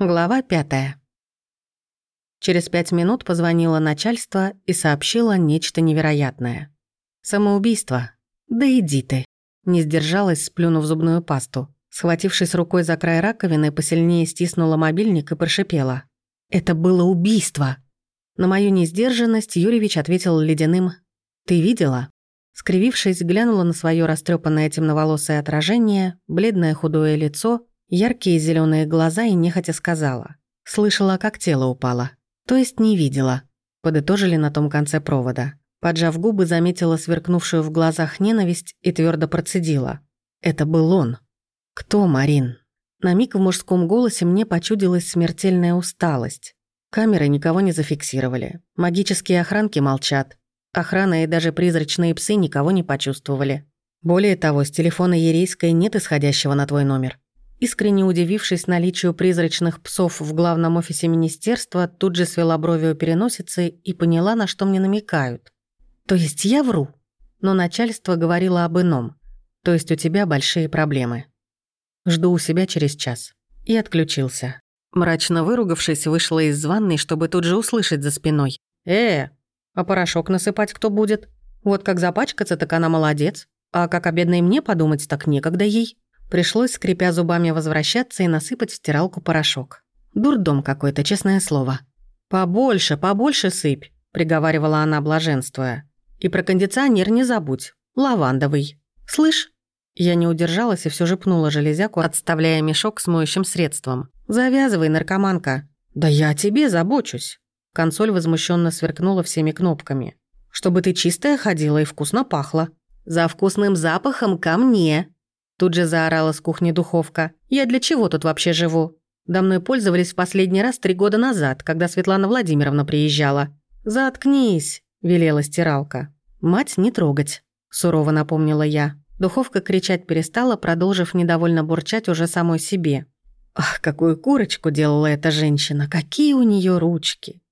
Глава пятая. Через пять минут позвонило начальство и сообщило нечто невероятное. Самоубийство. Да иди ты. Не сдержалась, сплюнув зубную пасту. Схватившись рукой за край раковины, посильнее стиснула мобильник и прошипела. «Это было убийство!» На мою несдержанность Юрьевич ответил ледяным «Ты видела?» Скривившись, глянула на свое растрепанное темноволосое отражение, бледное худое лицо Яркие зеленые глаза и нехотя сказала. Слышала, как тело упало. То есть не видела. Подытожили на том конце провода. Поджав губы, заметила сверкнувшую в глазах ненависть и твердо процедила. Это был он. Кто, Марин? На миг в мужском голосе мне почудилась смертельная усталость. Камеры никого не зафиксировали. Магические охранки молчат. Охрана и даже призрачные псы никого не почувствовали. Более того, с телефона Ерейской нет исходящего на твой номер. Искренне удивившись наличию призрачных псов в главном офисе министерства, тут же свела брови у переносицы и поняла, на что мне намекают. То есть я вру? Но начальство говорило об ином. То есть у тебя большие проблемы. Жду у себя через час. И отключился. Мрачно выругавшись, вышла из ванной, чтобы тут же услышать за спиной. «Э, а порошок насыпать кто будет? Вот как запачкаться, так она молодец. А как о бедной мне подумать, так некогда ей». Пришлось, скрипя зубами, возвращаться и насыпать в стиралку порошок. Дурдом какой-то, честное слово. «Побольше, побольше сыпь», — приговаривала она, блаженствуя. «И про кондиционер не забудь. Лавандовый. Слышь?» Я не удержалась и все же пнула железяку, отставляя мешок с моющим средством. «Завязывай, наркоманка». «Да я о тебе забочусь». Консоль возмущенно сверкнула всеми кнопками. «Чтобы ты чистая ходила и вкусно пахла. За вкусным запахом ко мне!» Тут же заорала с кухни духовка. «Я для чего тут вообще живу?» До мной пользовались в последний раз три года назад, когда Светлана Владимировна приезжала. «Заткнись», – велела стиралка. «Мать не трогать», – сурово напомнила я. Духовка кричать перестала, продолжив недовольно бурчать уже самой себе. Ах, какую курочку делала эта женщина, какие у нее ручки.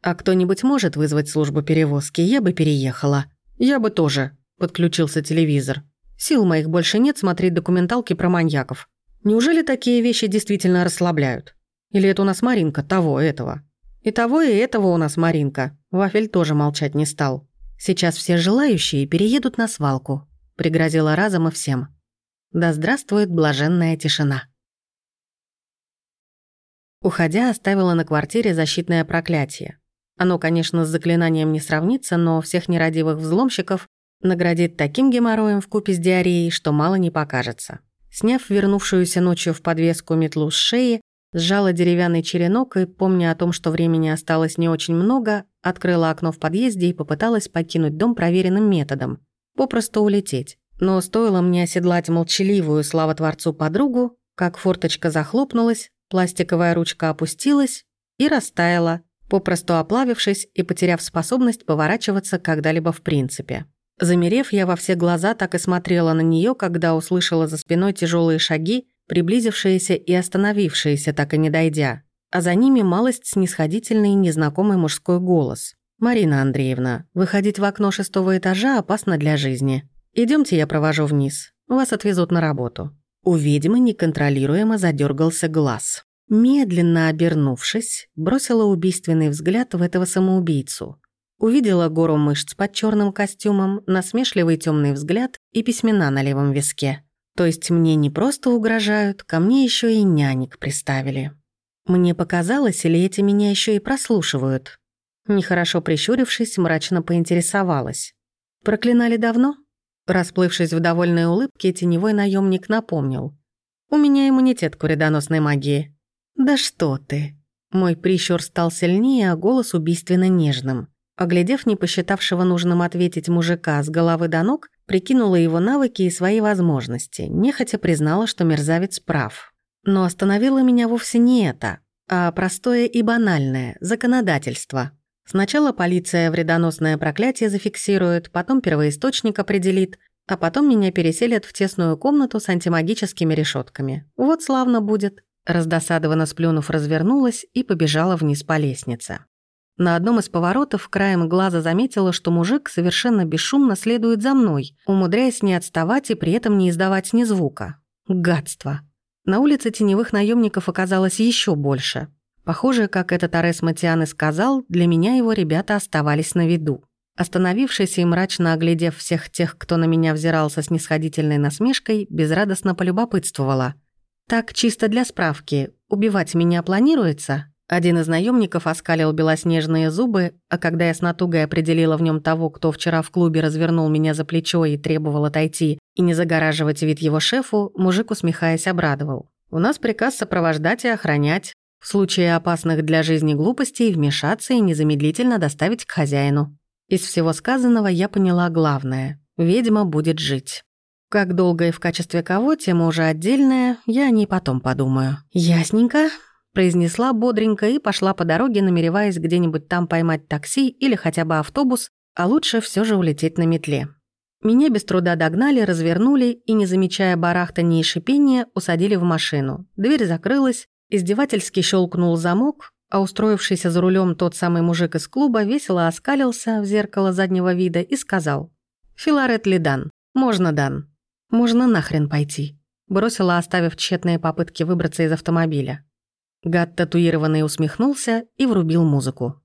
А кто-нибудь может вызвать службу перевозки, я бы переехала. Я бы тоже, подключился телевизор. Сил моих больше нет смотреть документалки про маньяков. Неужели такие вещи действительно расслабляют? Или это у нас Маринка того, этого? И того, и этого у нас Маринка. Вафель тоже молчать не стал. Сейчас все желающие переедут на свалку. Пригрозила разом и всем. Да здравствует блаженная тишина. Уходя, оставила на квартире защитное проклятие. Оно, конечно, с заклинанием не сравнится, но всех нерадивых взломщиков Наградит таким геморроем в купе с диареей, что мало не покажется. Сняв вернувшуюся ночью в подвеску метлу с шеи, сжала деревянный черенок и, помня о том, что времени осталось не очень много, открыла окно в подъезде и попыталась покинуть дом проверенным методом. Попросту улететь. Но стоило мне оседлать молчаливую, слава Творцу, подругу, как форточка захлопнулась, пластиковая ручка опустилась и растаяла, попросту оплавившись и потеряв способность поворачиваться когда-либо в принципе. Замерев, я во все глаза так и смотрела на нее, когда услышала за спиной тяжелые шаги, приблизившиеся и остановившиеся, так и не дойдя. А за ними малость снисходительный незнакомый мужской голос. «Марина Андреевна, выходить в окно шестого этажа опасно для жизни. Идемте, я провожу вниз. Вас отвезут на работу». У ведьмы неконтролируемо задергался глаз. Медленно обернувшись, бросила убийственный взгляд в этого самоубийцу. Увидела гору мышц под черным костюмом, насмешливый темный взгляд и письмена на левом виске. То есть мне не просто угрожают, ко мне еще и нянек приставили. Мне показалось, или эти меня еще и прослушивают? Нехорошо прищурившись, мрачно поинтересовалась. «Проклинали давно?» Расплывшись в довольной улыбке, теневой наемник напомнил. «У меня иммунитет к вредоносной магии». «Да что ты!» Мой прищур стал сильнее, а голос убийственно нежным. Оглядев не посчитавшего нужным ответить мужика с головы до ног, прикинула его навыки и свои возможности, нехотя признала, что мерзавец прав. Но остановило меня вовсе не это, а простое и банальное – законодательство. Сначала полиция вредоносное проклятие зафиксирует, потом первоисточник определит, а потом меня переселят в тесную комнату с антимагическими решетками. Вот славно будет. Раздосадованно сплюнув, развернулась и побежала вниз по лестнице. На одном из поворотов краем глаза заметила, что мужик совершенно бесшумно следует за мной, умудряясь не отставать и при этом не издавать ни звука. Гадство. На улице теневых наемников оказалось еще больше. Похоже, как этот Арес Матиан и сказал, для меня его ребята оставались на виду. Остановившись и мрачно оглядев всех тех, кто на меня взирал со снисходительной насмешкой, безрадостно полюбопытствовала. «Так, чисто для справки, убивать меня планируется?» Один из наемников оскалил белоснежные зубы, а когда я с натугой определила в нем того, кто вчера в клубе развернул меня за плечо и требовал отойти и не загораживать вид его шефу, мужик, усмехаясь, обрадовал. «У нас приказ сопровождать и охранять. В случае опасных для жизни глупостей вмешаться и незамедлительно доставить к хозяину». Из всего сказанного я поняла главное. Ведьма будет жить. Как долго и в качестве кого, тема уже отдельная, я о ней потом подумаю. «Ясненько», произнесла бодренько и пошла по дороге, намереваясь где-нибудь там поймать такси или хотя бы автобус, а лучше все же улететь на метле. Меня без труда догнали, развернули и, не замечая барахтания и шипения, усадили в машину. Дверь закрылась, издевательски щелкнул замок, а устроившийся за рулем тот самый мужик из клуба весело оскалился в зеркало заднего вида и сказал «Филарет ли дан? Можно дан. Можно нахрен пойти». Бросила, оставив тщетные попытки выбраться из автомобиля. Гад татуированный усмехнулся и врубил музыку.